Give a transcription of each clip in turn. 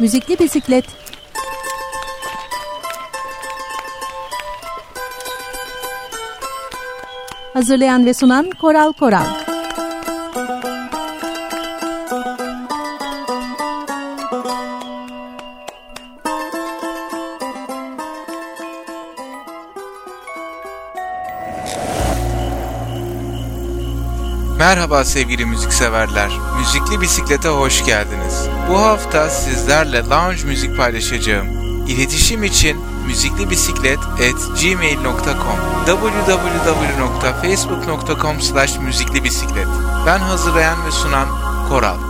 Müzikli Bisiklet Hazırlayan ve sunan Koral Koral Merhaba sevgili müzikseverler. Müzikli Bisiklet'e hoş geldiniz. Bu hafta sizlerle lounge müzik paylaşacağım. İletişim için müziklibisiklet@gmail.com www.facebook.com slash müziklibisiklet Ben hazırlayan ve sunan Koral.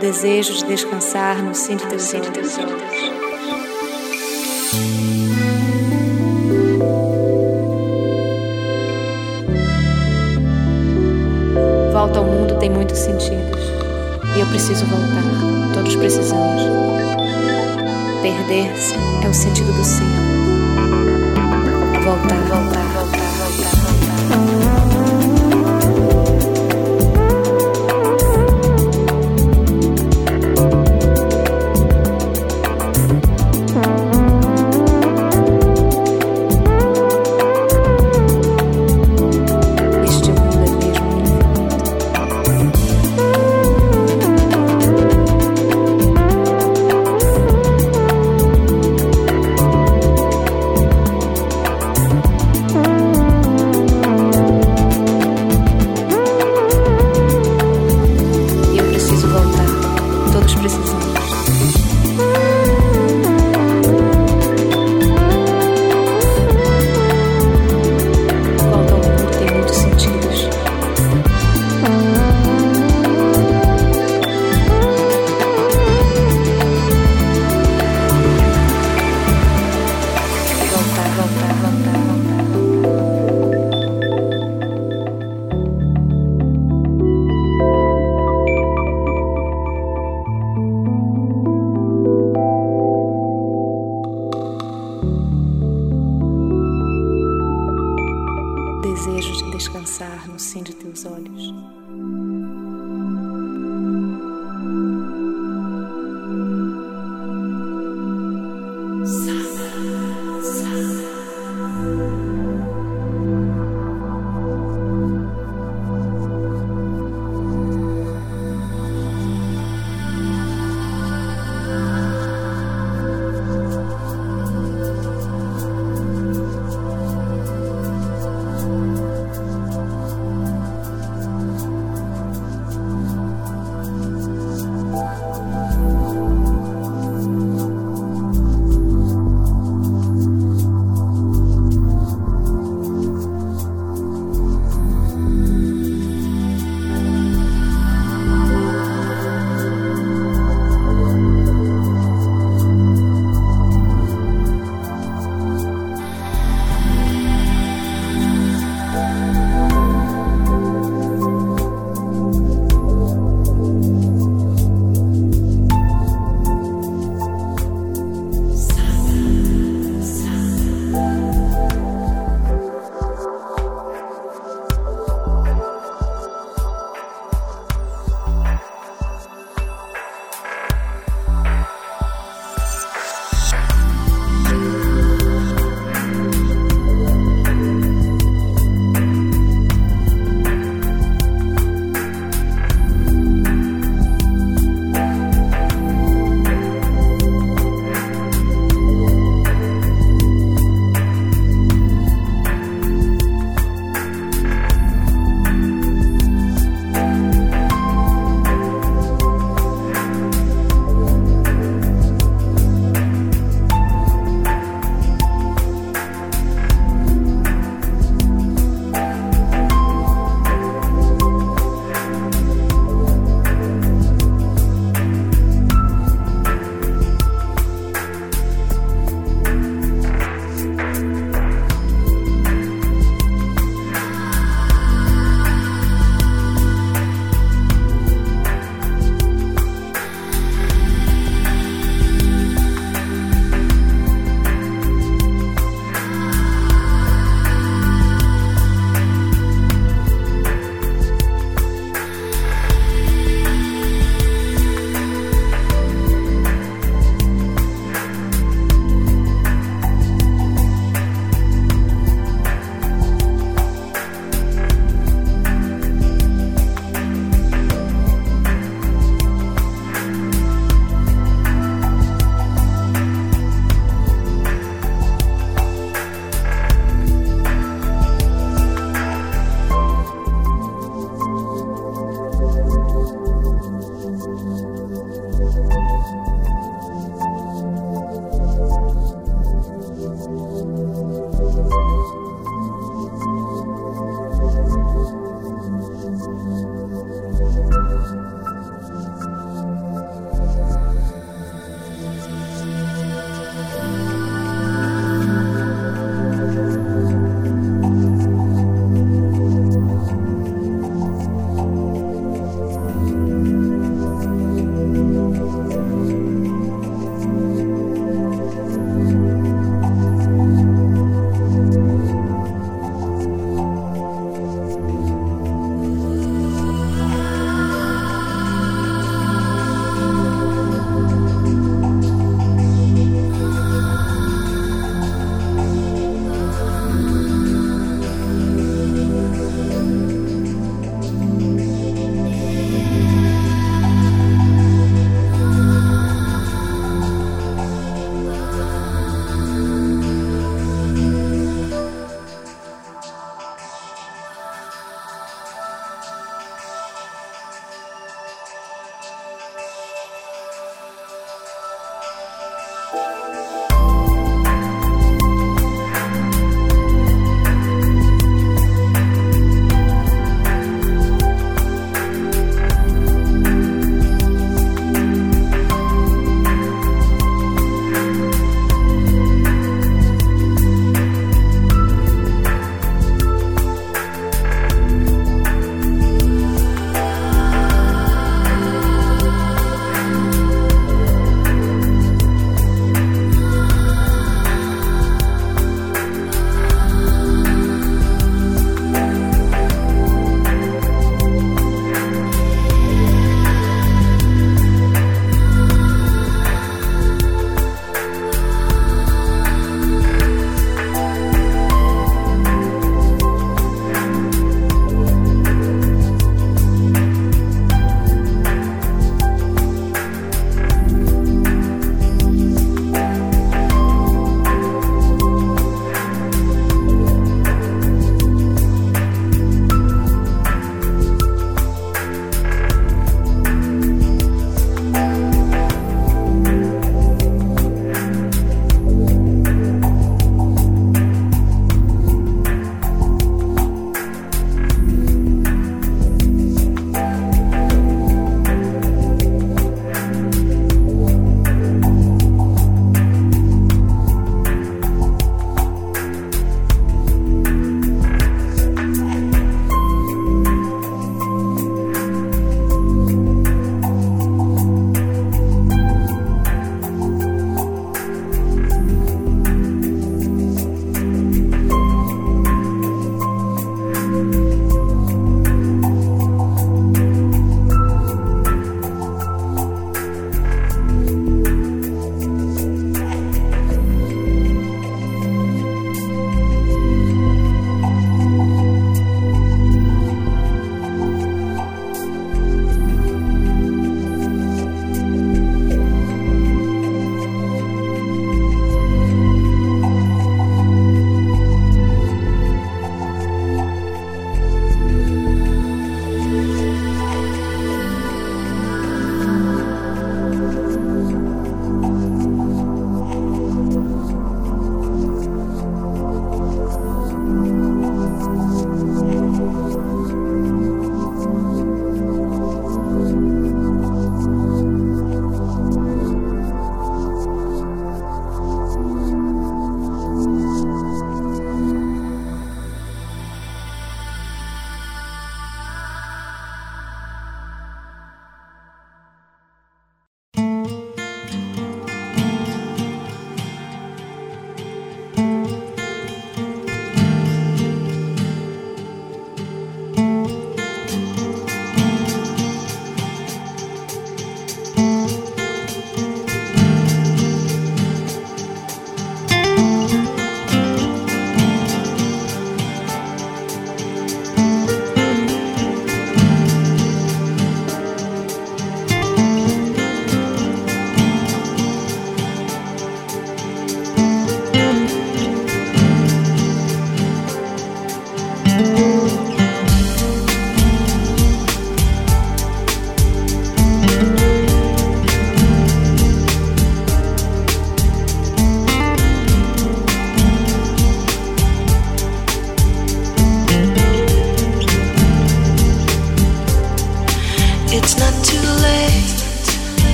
desejo de descansar no cinto de teus olhos. Volta ao mundo tem muitos sentidos. E eu preciso voltar. Todos precisamos. Perder-se é o sentido do ser. Voltar, voltar.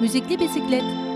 Musique des bicyclettes.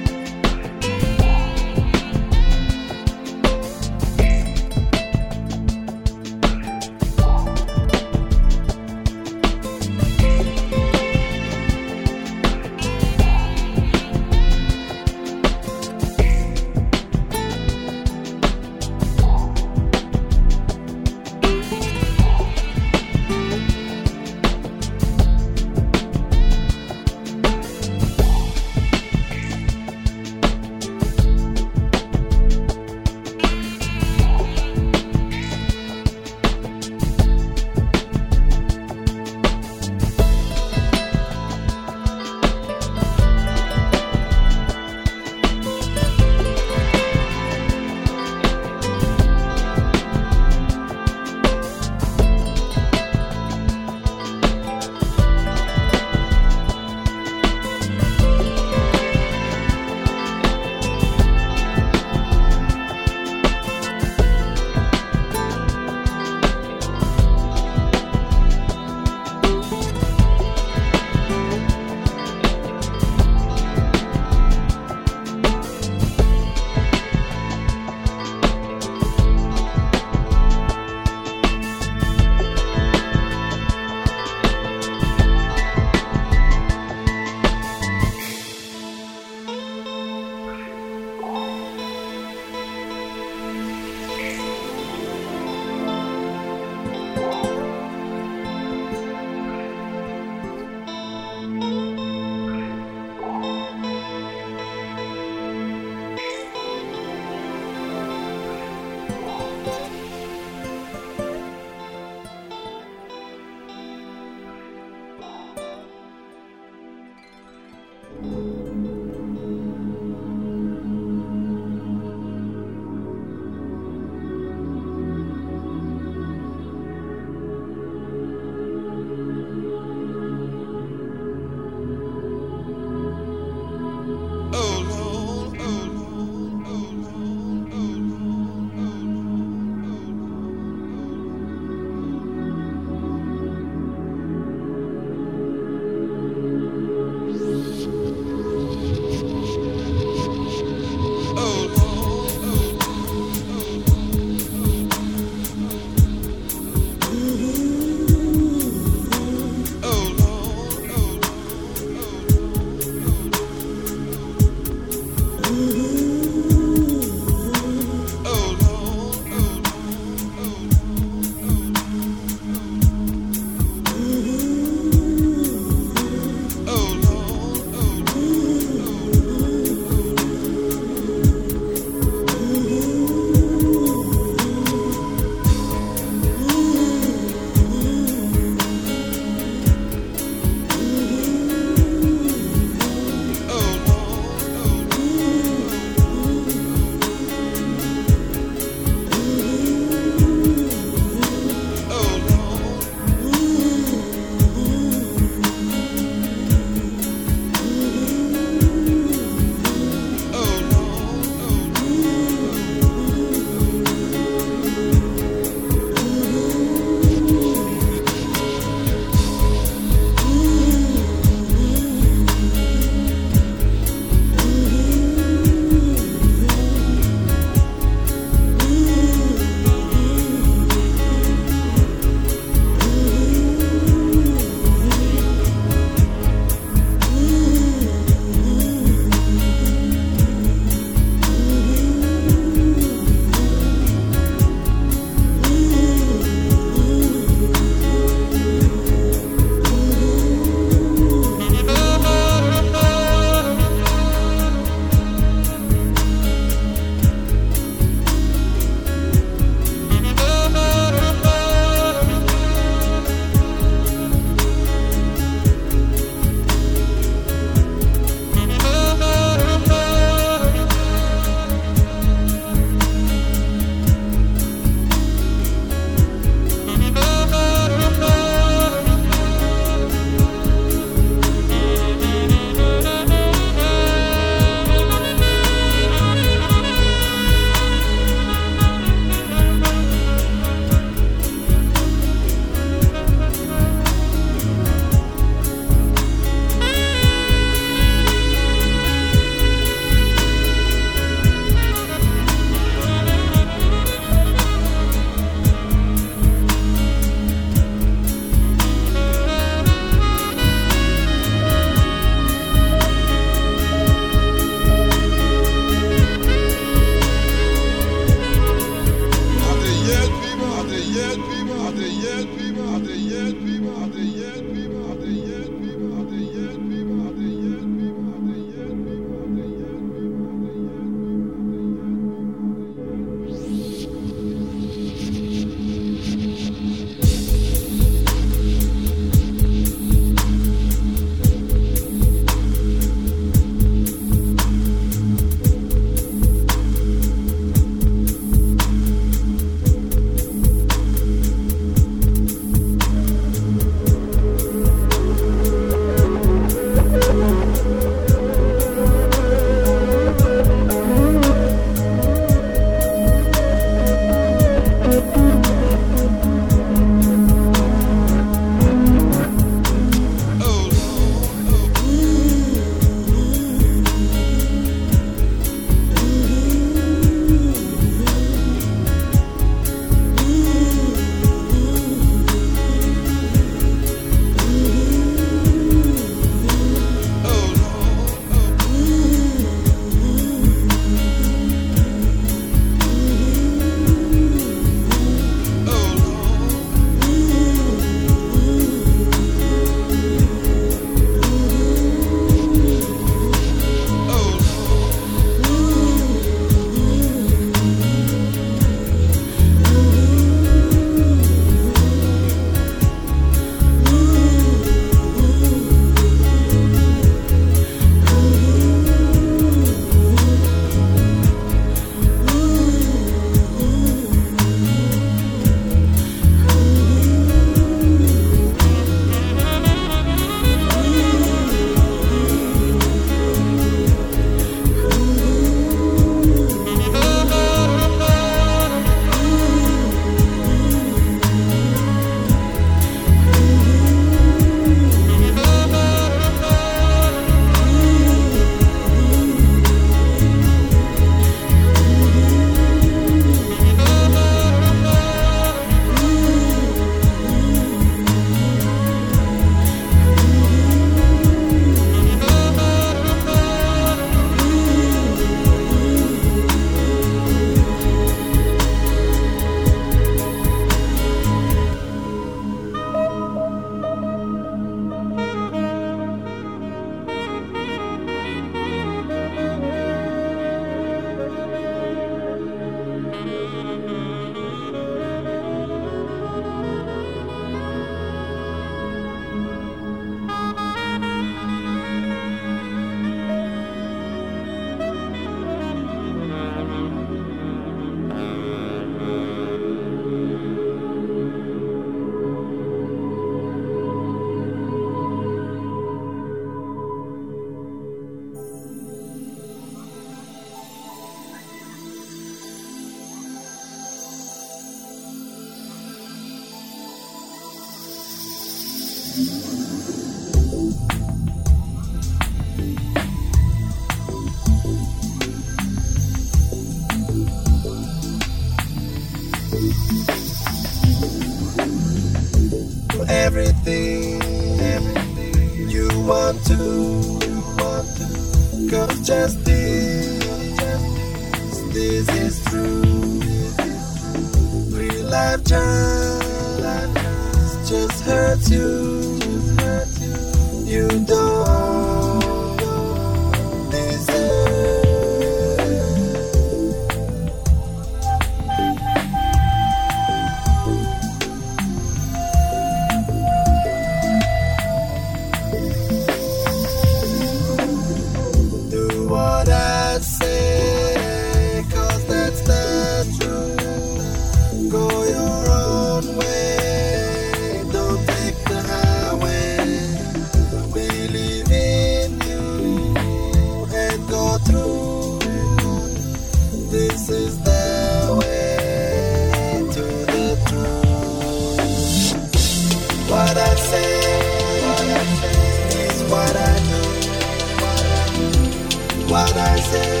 What I say,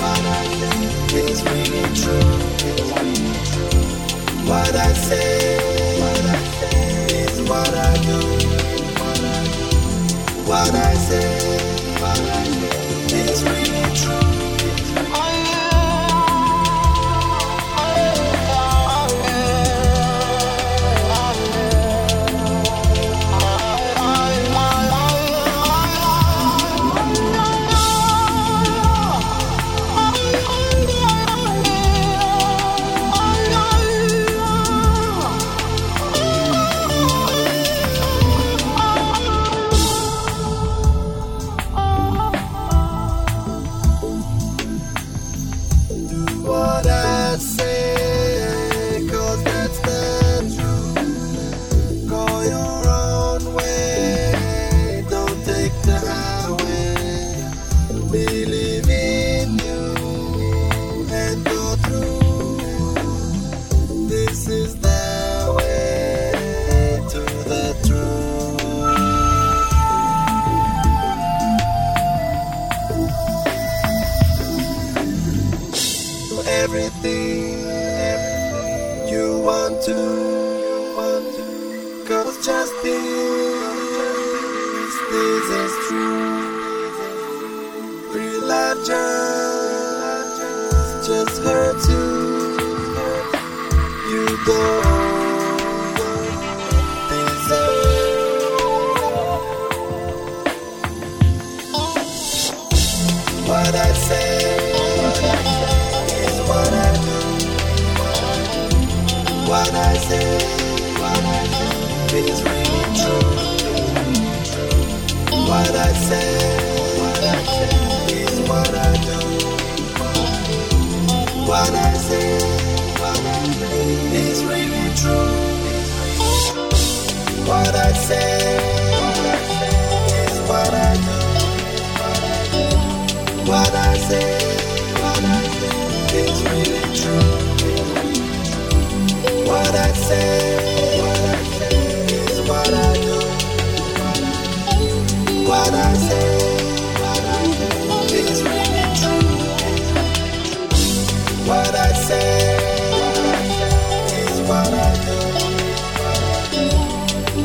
what I say is. What I do. what I say is what I do. What I say. is true. What I say, what I say is what I do. What I say, what I say is true. What I say, what I say is what I do. What I say, what I say is true. What I say.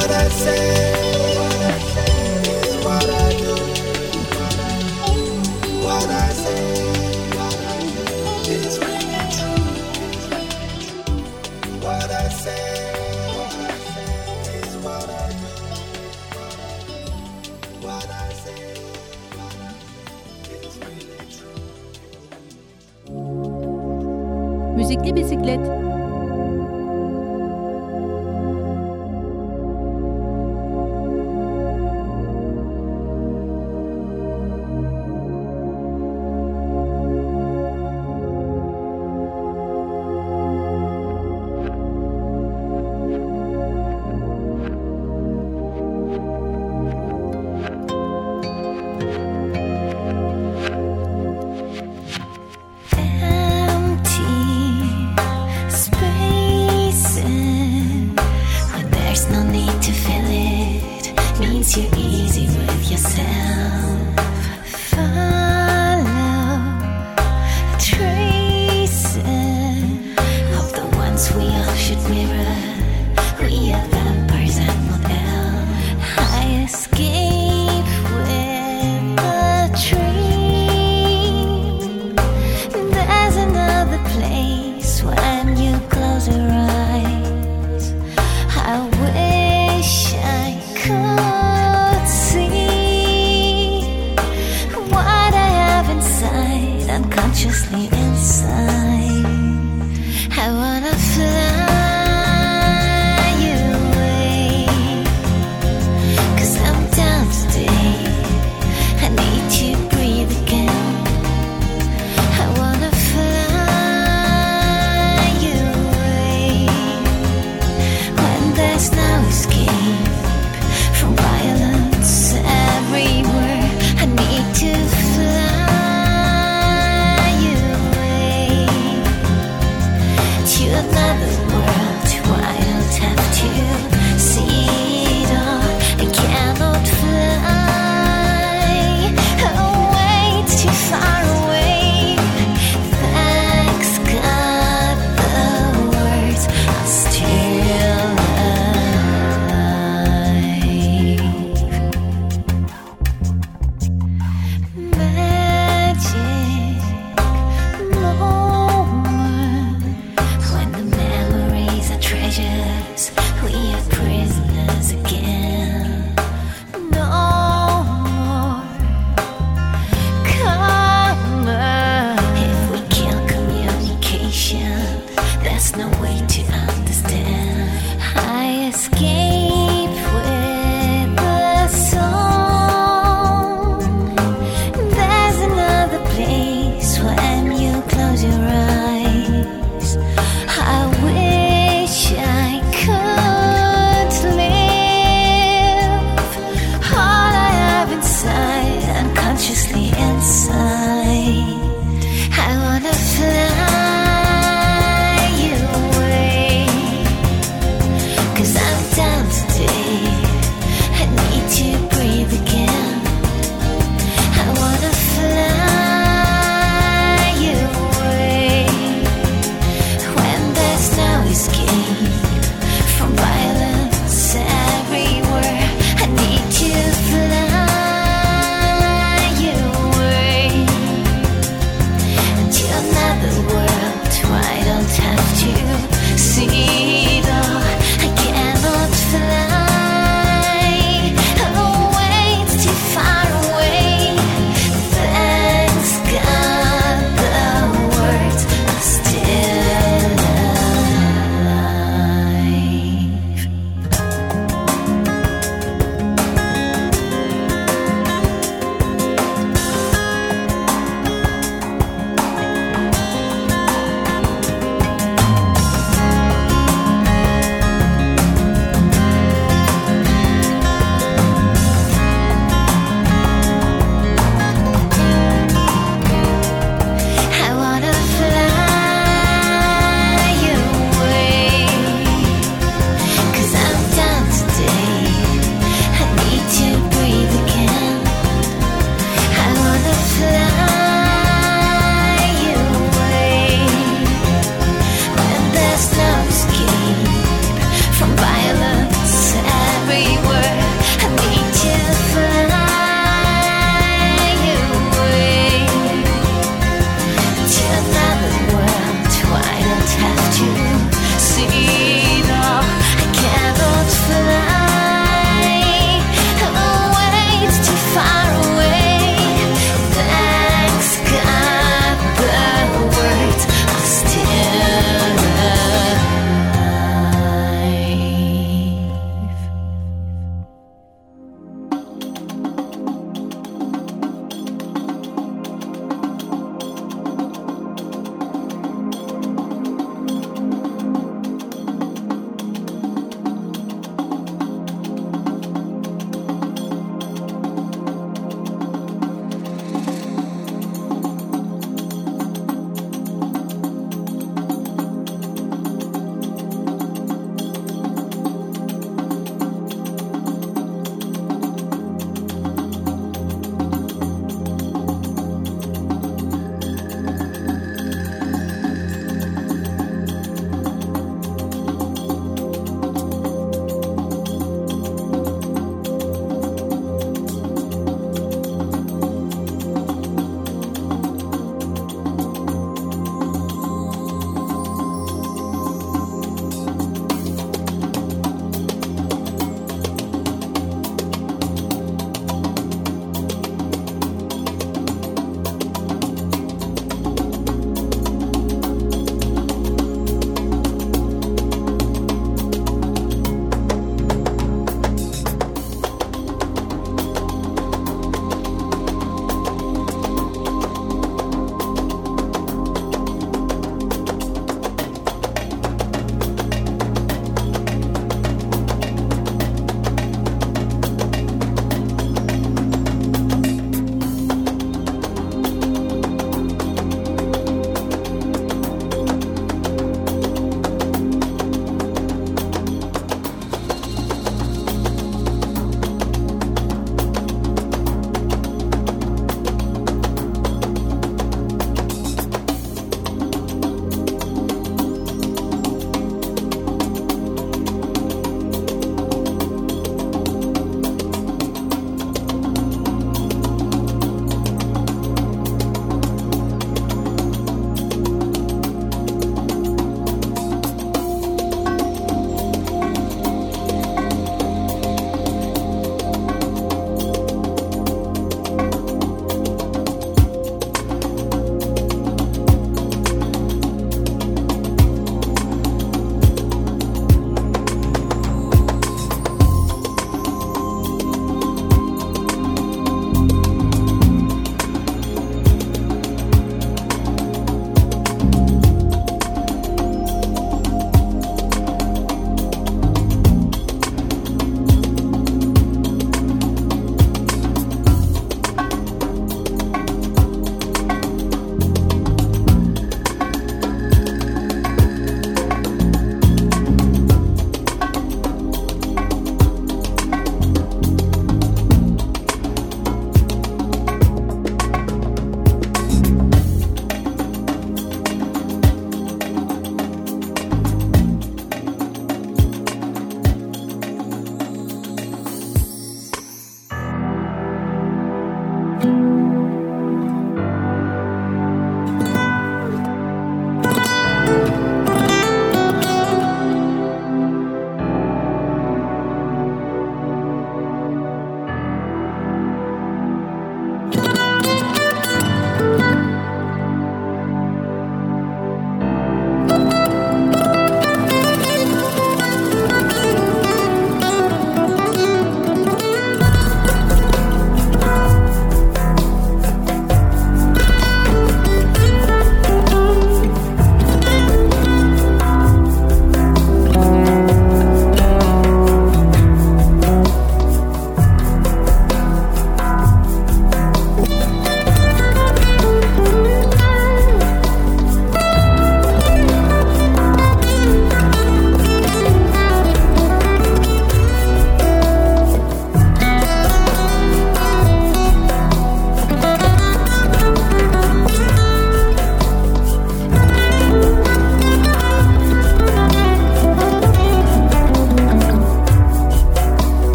florescer.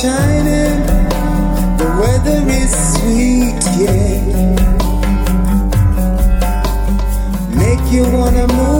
shining, the weather is sweet, yeah. Make you wanna move.